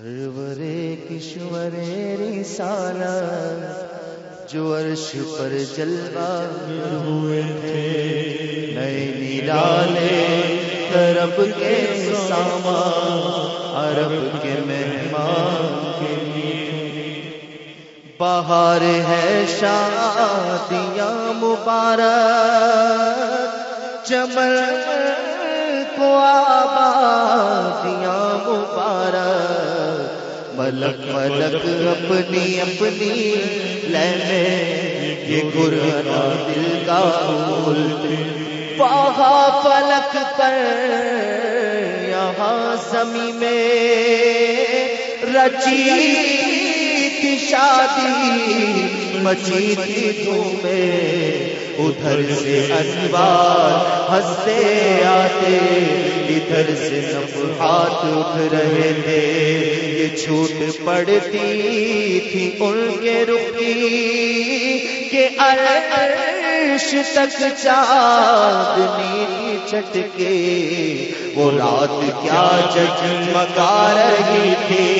سرور کشور رسالہ جو عرش پر جلوہ ہوئے تھے۔ نئے نیلالے عرب کے ساما، عرب کے مہمان کے لیے۔ بہار ہے شادیاں مبارک چمن کو آبادیاں مبارک۔ ملک ملک اپنی اپنی لینے یہ گرانا دل کا بولتے پہا فلک پر یہاں زمین میں رچی تھی شادی، مچی تھی تمہیں ادھر سے انوار ہنستے آتے، ادھر سے نفحات اٹھ رہے تھے۔ یہ چھوٹ پڑتی تھی، ان کے رخی کہ عرش تک چاندنی چٹکے۔ وہ رات کیا جگمگا رہی تھی،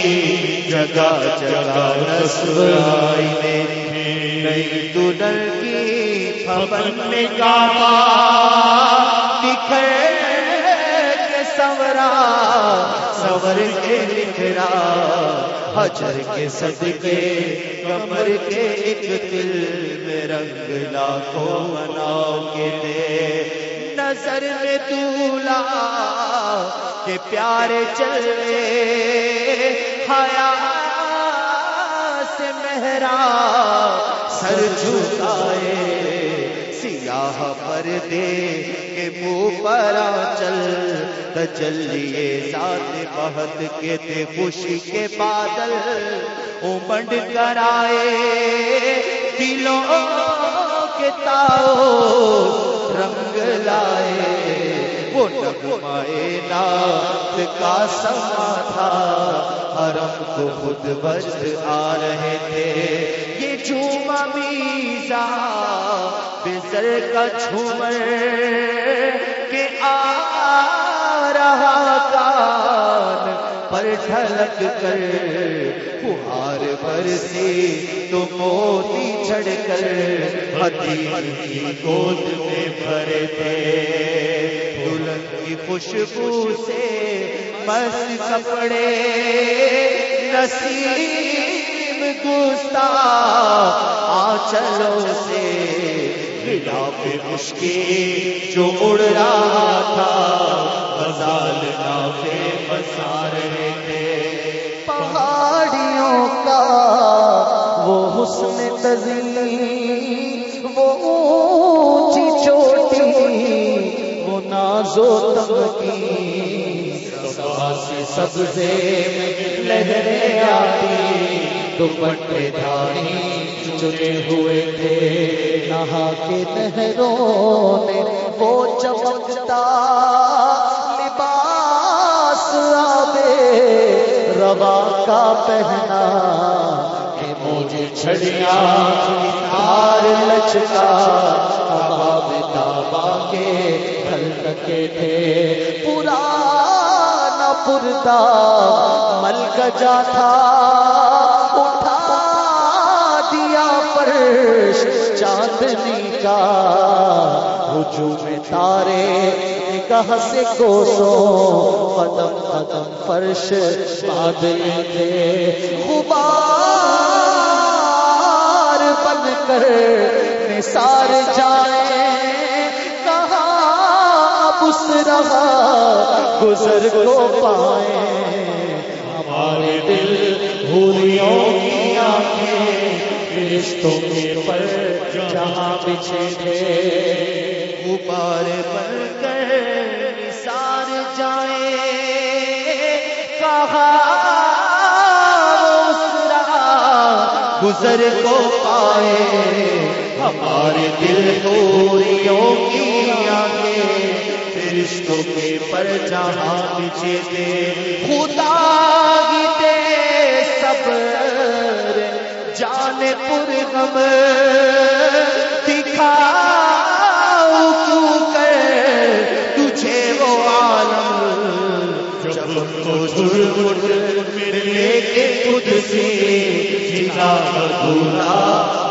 جگہ جگہ نسل آئی میری نئی دلہن کی پھپن میں کعبہ بکھر کے سورا، سور کے بکھرا حجر کے صدقے کمر کے ایک دل میں رنگ لاکھوں مناؤ کے دے نظر میں دولا کے پیارے چلے حیا سے مہرا سر جھکائے، سیاہ پر دے کے منہ پر چل تجلیے ذات بہت کے تھے خوشی کے بادل امنڈ کر آئے دلوں کے تاؤ رنگ لائے، وہ نغمائے نات کا سما تھا۔ حرم کو خود بجد آ رہے تھے۔ یہ جھوما میزا بزر کا جھومر کے آ رہا کان پر ڈھلک کر فہار پر سے تو موتی چھڑ کر ہتھی کی گود میں بھرے تھے۔ دلہن کی خوشبو سے مست کپڑے نصیب گستا آچلوں سے خلاف مشکل جو اڑ رہا تھا۔ غزال نافے بسا رہے تھے۔ پہاڑیوں کا وہ حسن تزلی وہ اونچی چوٹی، وہ نازو تمکی سے سبزے میں لہریں آتی، دوپٹے دھاری چنے ہوئے تھے۔ نہا کے نہروں نے وہ چمکتا، لباس آبے روا کا پہنا۔ کہ مجھے چھڑیاں ہار لچکا، اباب تابا کے پھل تکے تھے۔ پرانا پردا مل گجا تھا اٹھا دیا فرش چاندنی کا۔ ہجوم تارے نگاہ سے کوسو قدم قدم فرش بادل تھے غبار بن کر نثار جائے۔ کہاں بس رہا، گزر کو پائے ہمارے دل بھولیوں کی آنکھیں، رشتوں کے پر جہاں بچھے تھے۔ غبار بن کر نثار جائے۔ کہاں گزر کو پائے ہمارے دل ہوریوں کی آنکھیں پر جہاں بچے خدا گیتے سب جان پر غم۔ دکھا کر تجھے وہ عالم؟ جب کو جھر ملے جنا بدھولا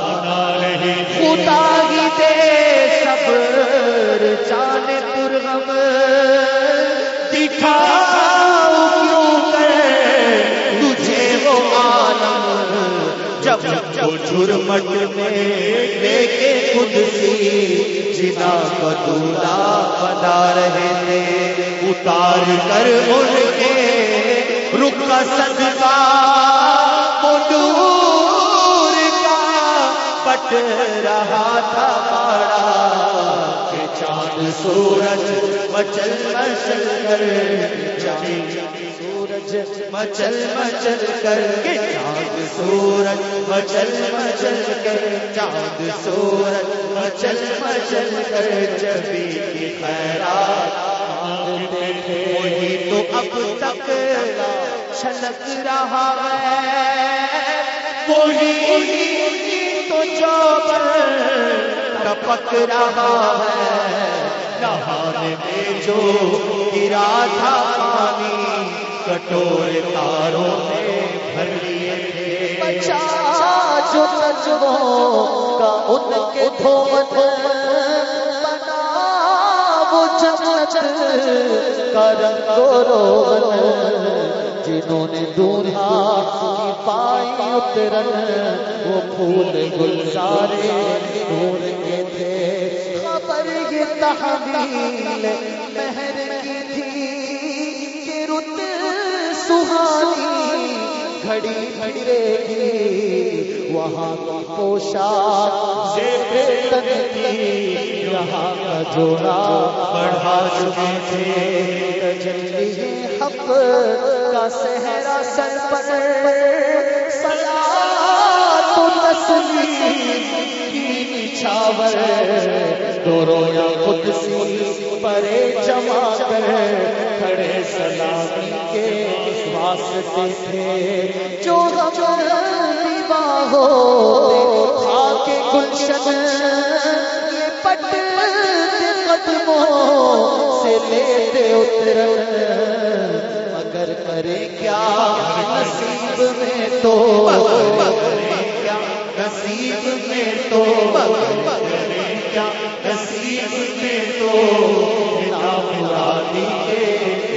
بنا رہے۔ خدا ہی دے صبر جانے جھرمٹ میں لے کے خود سی جنا بدولا بنا رہے تھے۔ اتار کر ان کے رک کا صدقہ وہ کا پٹ رہا تھا بڑا کہ چاند سورج مچل مچل کر جائے سورج مچل مچل کر کے چاند سورج مچل مچل کر چاند سورج مچل مچل کر جبھی کی خیرات مانگتے تھے۔ وہی تو اب تک چھلک رہا ہے۔ وہی تو جو ٹپک رہا ہے۔ نہانے میں جو گرا تھا پانی کٹورے تاروں میں بھر لیے تھے۔ بچا جو نجموں کا ان کے دھومت بنا، وہ جنت کا رنگ روغن جنہوں نے دورا کی پائی اترن، وہ پھول گلزارے نور کے تھے۔ خبر یہ تحویل مہر سہانی گھڑی پھرے گی وہاں کی پوشاک تن کی یہاں کا جوڑا بڑھا چکے تھے۔ تجلی حق کا صحرا سر پر سلا تو تسلیم کی نچھاور دوروں یا خود سی پرے جما کر کھڑے سلامی کے واسطے تھے۔ جو غم دیوا ہو خاک گلشن یہ پٹ قدموں سے لیتے اترن مگر کرے کیا نصیب میں تو؟ کیا نصیب میں تو؟ کیا نصیب میں تو؟ مرادی کے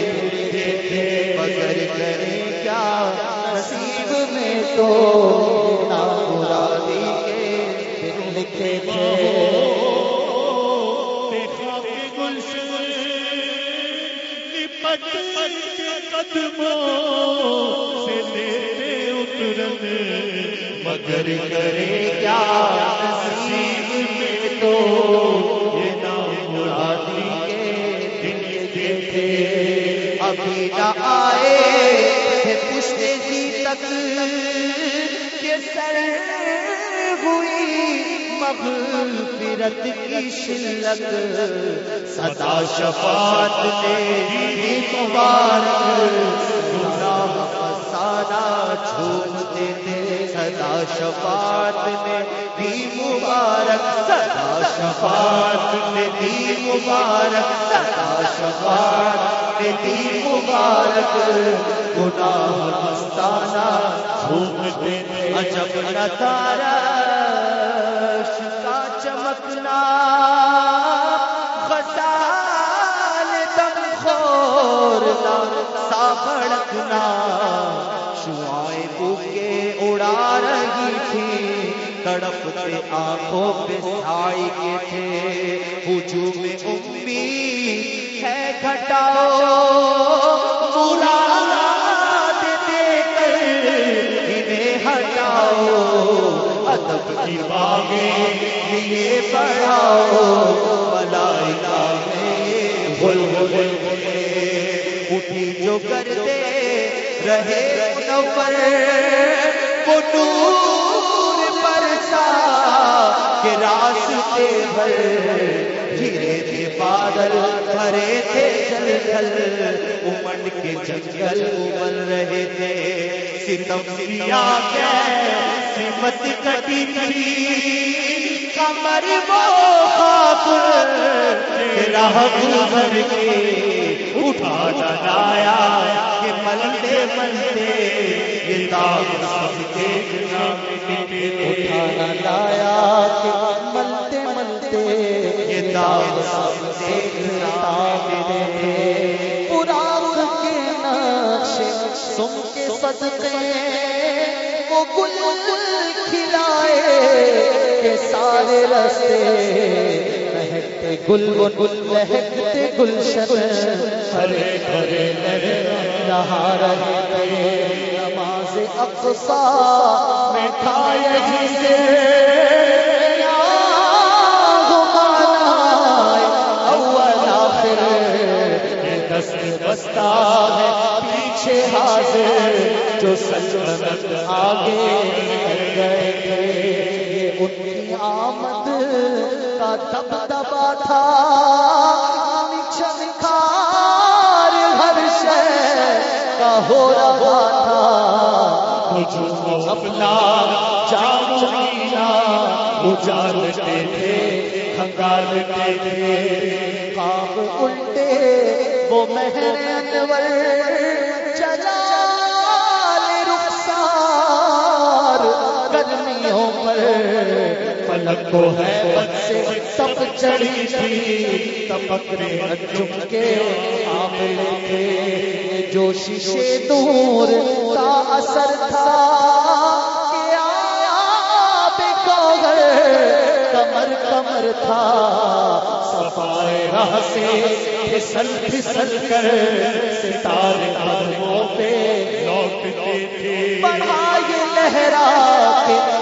تھے کرے کیا نصیب میں تو نا مرادی کے دن لکھے تھے مگر کرے کیا نصیب میں تو کبھی نہ آئے پوچھتے جی تک کہ سر ہوئی مغفرت کی شلت۔ سدا شفاعت تیری مبارک۔ فسانہ چھوڑتے تھے سدا شفاعت نے بھی مبارک سدا شفاعت نے دی مبارک سدا شفاعت نے دی مبارک۔ گناہ مستانہ چھوڑتے تھے، عجب نہ کا چمکنا، غزال دم خورنا سا بھڑکنا۔ تڑپتے آنکھوں پہ سائی کے تھے۔ ہجوم امید ہے گھٹاؤ۔ مراد دے کر انہیں ہٹاؤ۔ ادب کی باغیں لیے بڑھاؤ ملائکہ میں بھول بھول اٹھی جو کرتے رہے منور۔ وہ نور برسا کے راستے بھر گرے تھے بادل بھرے تھے جل جل امن کے جنگل ابل رہے تھے۔ ستم سیا سمت کٹی تھی۔ کمر وہ خاک راہ گزر کے اٹھا ڈایا کہ ملتے ملتے یہ داغ سب اٹھانا لایا کہ ملتے ملتے یہ داغ سب دیکھتا تھے۔ پراغ کے نقش سن کے صدقے وہ گل کھلائے کہ سارے رستے گل گل مہکتے گلشن، ہرے ہرے رہا رہے تھے۔ نماز اقصا میں تھا یہی سے اول ہے۔ پیچھے حاضر جو سلطنت آگے گئے تھے۔ یہ ان کی آمد کا دب دبا تھا۔ چمکار ہر شہر کا ہو رہا تھا۔ مجھے اپنا جام مینا اجالتے تھے، ہنگالتے تھے۔ کام الٹے، وہ مہر انور چلا رخسار، گرمیوں پر پلک کو ہے بد سے تب چڑھی تھی۔ تپکرے چم کے آملے تھے جو شیشے دور کا اثر تھا کہ آب کوہر کمر کمر تھا۔ صفائے راہ سے پھسل پھسل کر ستارے قدموں پہ لوٹتے تھے۔ بڑھا یہ لہرا کے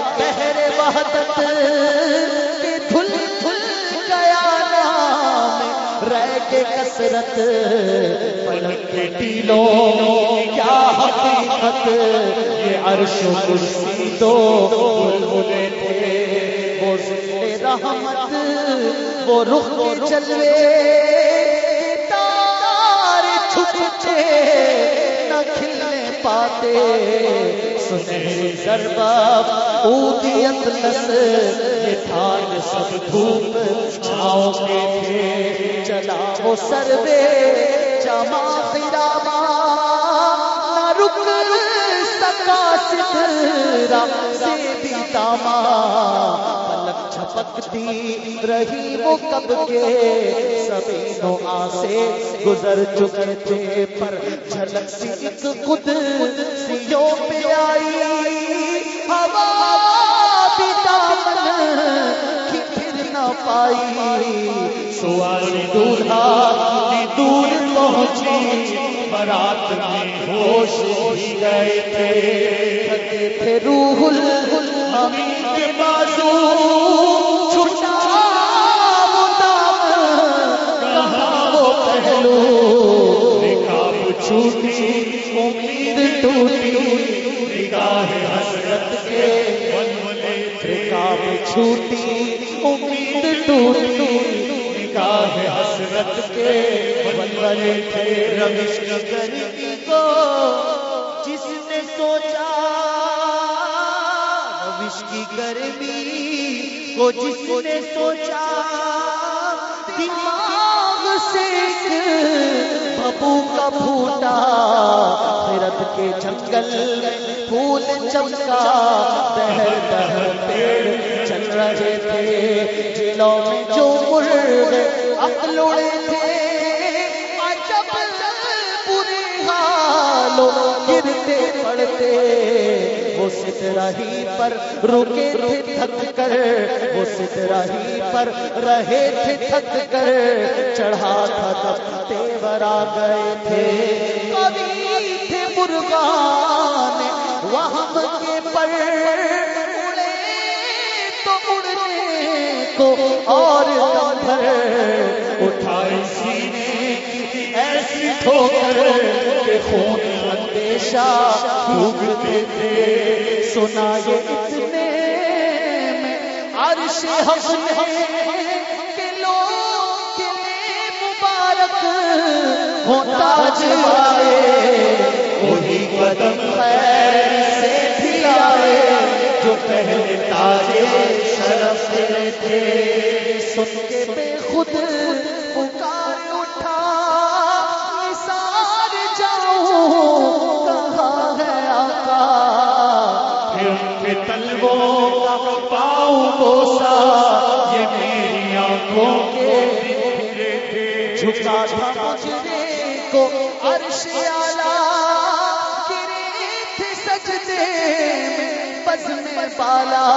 بہر وحدت کے دھل دھل گیا نام رہ کے کسرت پلک کے ٹیلوں کیا حقیقت؟ یہ عرش و کرسی دو بلبلے تھے۔ وہ ذل رحمت، وہ رخ کے چلوے تارے چھپتے، نہ کھلنے پاتے سنہری ضرباب اودی اطلس یہ تھان سب دھوپ چھاؤں کے تھے چلا۔ وہ سروے جمع خراما نہ رک سکا سترا سے بھی داما پلک چھپکتی رہی وہ کب کے سبھی نو آسے گزر چکے تھے پر جھلک سی ایک خود سیوں پہ آئی۔ ہوا بھی دامن کی پھر نہ پائی۔ سواری دولہا اتنی دور پہنچی۔ برات میں ہوش ہی گئے تھے۔ تھکے تھے روح الامین کے بازو۔ چھٹا وہ دامن، کہاں وہ پہلو؟ چھوٹی امید ٹوٹی، نگاہ حسرت کے تھے رکاب چھوٹی، امید ٹوٹی، نگاہ حسرت کے بلبلے تھے روش گرمی کو، جس نے سوچا روش کی گرمی کو، جس نے سوچا دماغ سے ایک ببو کا پھوٹا خیرت کے جنگل پھول چمکا۔ دہر دہر پیڑ چل رہے تھے جلوں میں جو مرغ عقل اڑے تھے۔ عجب برے حالوں گرتے پڑتے، وہ ستراہی پر رکے تھے تھک کر۔ وہ ستراہی پر رہے تھے تھک کر۔ چڑھا تھا تب تیور آ گئے تھے کبھی تھے مرغان وہم کے پر اڑے تو اڑنے کو اور دم بھر اٹھائی سینے کی ایسی ٹھوکر کہ خون اندیشہ بھوگتے تھے سنا یہ اتنے میں عرش حق نے ہوتا جائے وہی قدم خیر سے جو پہلے تاجے شرف سے تھے۔ سن کے بے خود پکار اٹھا، نثار جاؤں، کہاں ہے آقا؟ کے کا پاؤں بوسا، یہ میری آنکھوں کے جھکا عرش گرے تھے سجدے میں بز میں بالا۔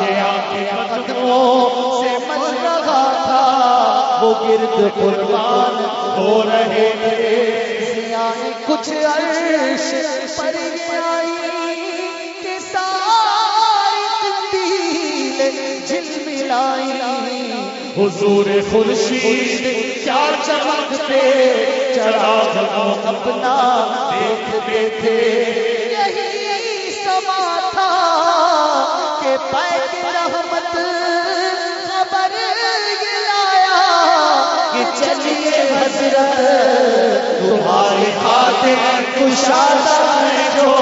یہ آنکھیں قدموں سے مل رہا تھا۔ وہ گرد قربان ہو رہے تھے۔ کچھ عرش حضور خورشید کیا چمکتے چراغ اپنا دیکھتے تھے۔ یہی سما تھا کہ پیک رحمت خبر کہ چلیے حضرت تمہاری خاطر کشادہ ہے جو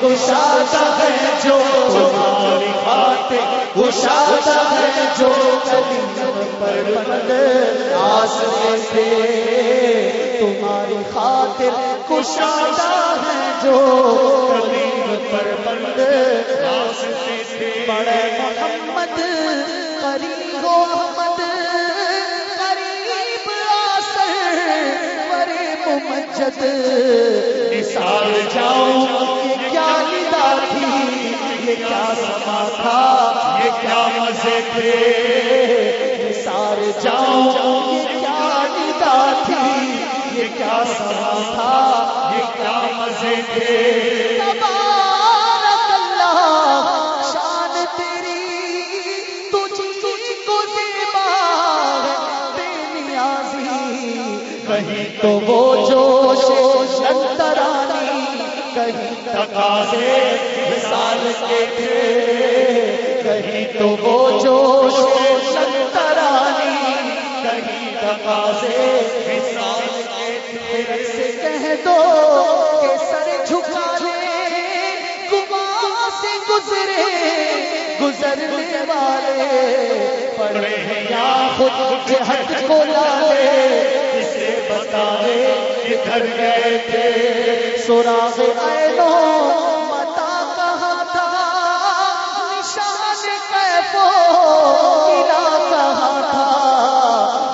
کشادہ ہے جو تمہاری خاطر کشادہ ہے جو پر بند آسرے سے۔ تمہاری خاطر کشادہ ہے جو قدیم پر بند راستے تھے بڑے محمد، قریب و ممجد نثال جاؤں یہ کیا ندا تھی، یہ کیا سما تھا، یہ کیا مزے تھے۔ سار جاؤں یہ کیا ندا تھی، یہ کیا سما تھا، یہ کیا مزے تھے۔ تو وہ جوش شنترانی کہیں تقاضے مثال کے تھے، کہیں تو وہ جوش شنترانی کہیں تقاضے مثال کے تھے۔ سے کہہ دو کہ سر جھکا لے گما سے گزرے، گزرنے والے پڑے ہیں یا خود جہت کو لالے اسے کدھر گئے تھے۔ سراغ اینو متا کہاں تھا؟ نشان کیفو گرا کہاں تھا؟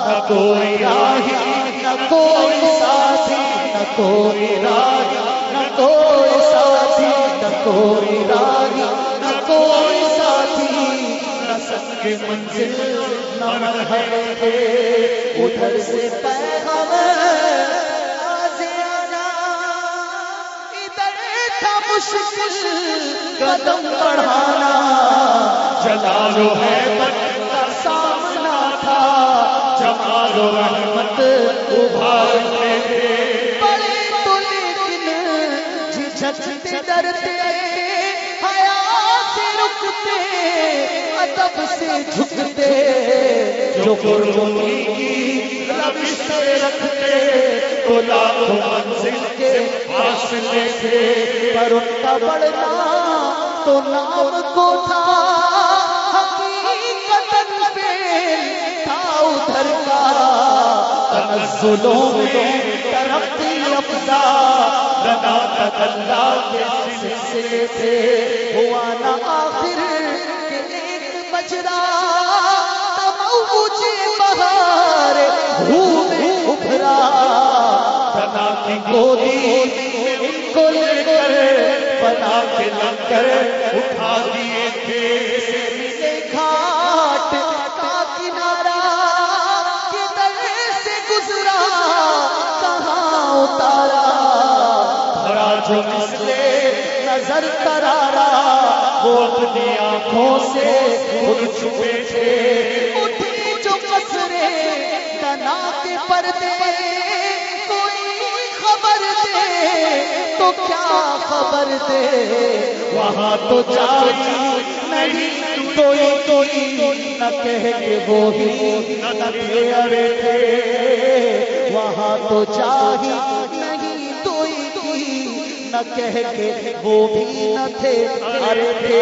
نہ کوئی راہی نہ کوئی ساتھی، نہ کوئی راہی نہ کوئی ساتھی، نہ کوئی راہی نہ کوئی ساتھی، نہ سنگ منزل۔ نہ ہے ادھر سے پیغام ادھر تھا مشکل قدم بڑھانا۔ جلال و حیبت کا سامنا تھا۔ جمال و رحمت ابھارتے تھے۔ بڑے تو لیکن جھجکتے ڈرتے۔ ادب سے جھکتے، جو قربانی کی روش سے رکھتے، تو لاکھوں منزل کے فاصلے تھے پر ان کا بڑھنا تو نام کو تھا حقیقت پہ تھا ادھر کا۔ تنزلوں میں ترقی افزا لگا تک اللہ کے سلسلے سے، ہوا نہ آخر کہ مجرا بجرا تموج بہار میں ابھرا۔ بنا کی گودی ان کو لے کر بنا کے لنگر اٹھا دیے تھے۔ جو مسلے نظر کرارا وہ اپنی آنکھوں سے خود چھپے تھے۔ اٹھے جو کسرے تنا کے پردے کوئی خبر دے تو کیا خبر دے؟ وہاں تو جاری نہیں کوئی کوئی نہ کہہ کے وہ ہی نہ ارے تھے۔ وہاں تو چاہی نہیں کوئی کوئی نہ کہہ کے وہ بھی نہ تھے۔ ارے تھے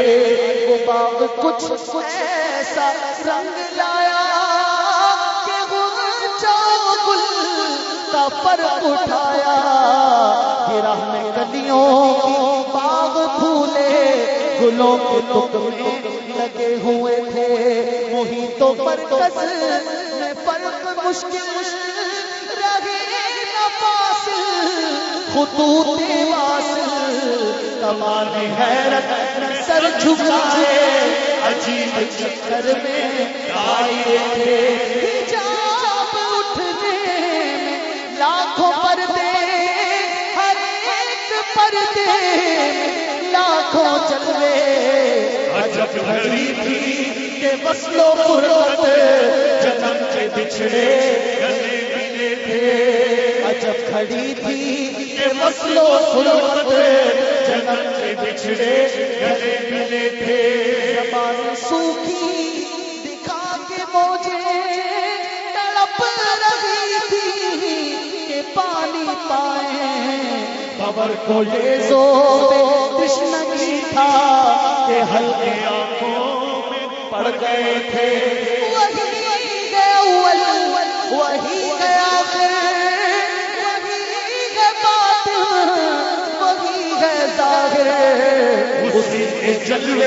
وہ باغ کچھ کچھ ایسا رنگ لایا کہ وہ جاؤ گل فرق اٹھایا۔ گرہ میں کلیوں کی باغ گلوں کے تک میں لگے ہوئے تھے۔ محیطوں پر میں فرق مشکل خطوط واصل کمال حیرت سر جھکائے، عجیب چکر میں آئے تھے۔ جاب اٹھنے میں لاکھوں پردے، ہر ایک پردے میں لاکھوں چلے عجب گھڑی تھی کہ وصلوں فرقت جنم کے بچھڑے گلے ملے تھے۔ عجب کھڑی تھی جنم کے بچھڑے گلے ملے تھے۔ زبان سوکھی دکھا کے مجھے تڑپ رہی تھی کہ پانی پائے۔ خبر کو یہ سو تشنگی تھا کہ ہلکے آنکھوں میں پڑ گئے تھے۔ وہی اول وہی اسی کے جلوے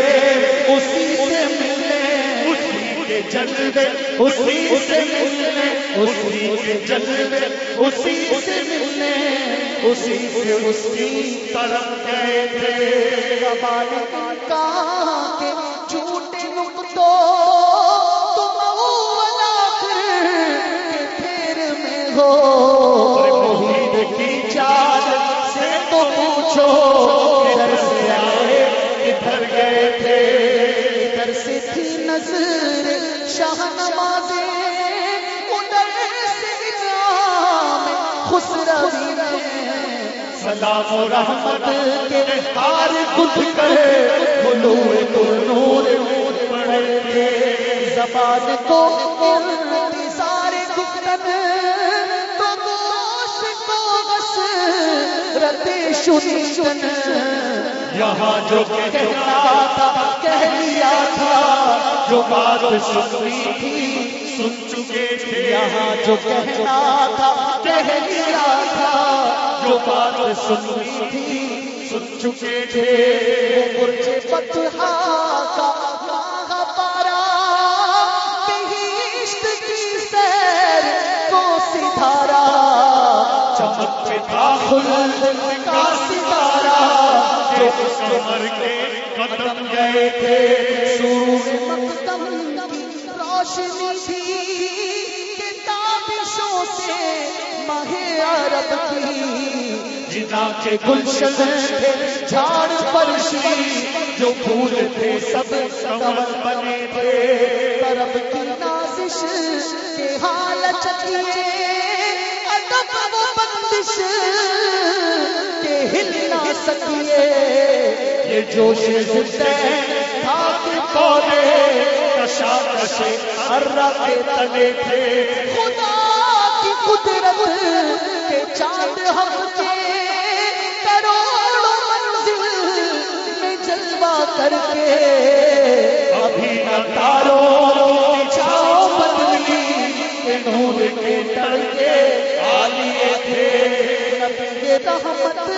اسی سے ملنے۔ اسی کے جلوے اسی سے ملنے۔ اسی کے جلوے اسی سے ملنے۔ اسی سے اس کی طرف گئے تھے۔ کے جھوٹے نقطوں ہو۔ محیط کی چال سے تو پوچھو۔ نظر شاہ نمازے ادھر سے نام خسروی میں سلام و رحمت کے ہار خود کرے بلو تو نور پڑے زبان کو رتے شنشن یہاں جو کہنا تھا کہہ لیا تھا۔ جو بات سنی تھی سن چکے تھے۔ یہاں جو کہنا تھا کہہ لیا تھا۔ جو بات سنی تھی سن چکے تھے۔ برج فتحا کا چمک کا ستارہ جو اس کمر کے قدم گئے تھے۔ سور مقدم کی روشنی تھی کتابشوں سے ماہ عرب کی۔ جنا کے گلشن تھے جھاڑ پرشی جو پھول تھے سب کمل بنے تھے۔ طرف کی نازش کے حالت کیے ادب و بندش کے ہل نہ سکیے۔ یہ جوش حسین تھا کہ پودے کشا کشے ہر کے تلے تھے۔ خدا کی قدرت کے چاند ہم کے کروڑوں منزل میں جلوہ کر کے۔ ابھی نہ تاروں چھاؤ نور کے تڑکے آلیے تھے۔ نبی رحمت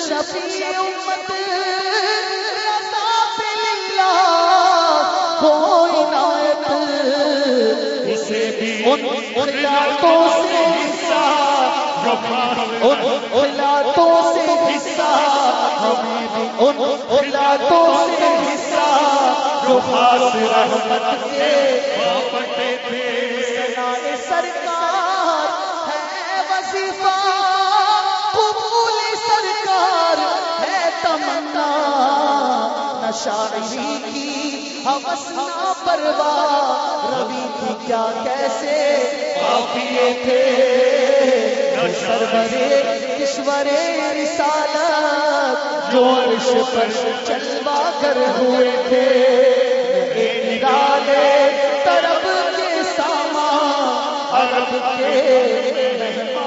شفیع امت رضا پہ للہ ہو عنایت۔ اسے بھی ان خلاتوں سے حصہ ان خلاتوں سے حصہ بھی ان خلاتوں سے حصہ۔ جو خاص رحمت کے باپٹے تھے۔ شاعری کی حوث نہ پرواہ روی کی کیا کیسے؟ کافیے تھے سرورے کشور رسالت، جو عرش پر چلوا کر ہوئے تھے۔ نرالے طرف کے سامان، عرب کے مہمان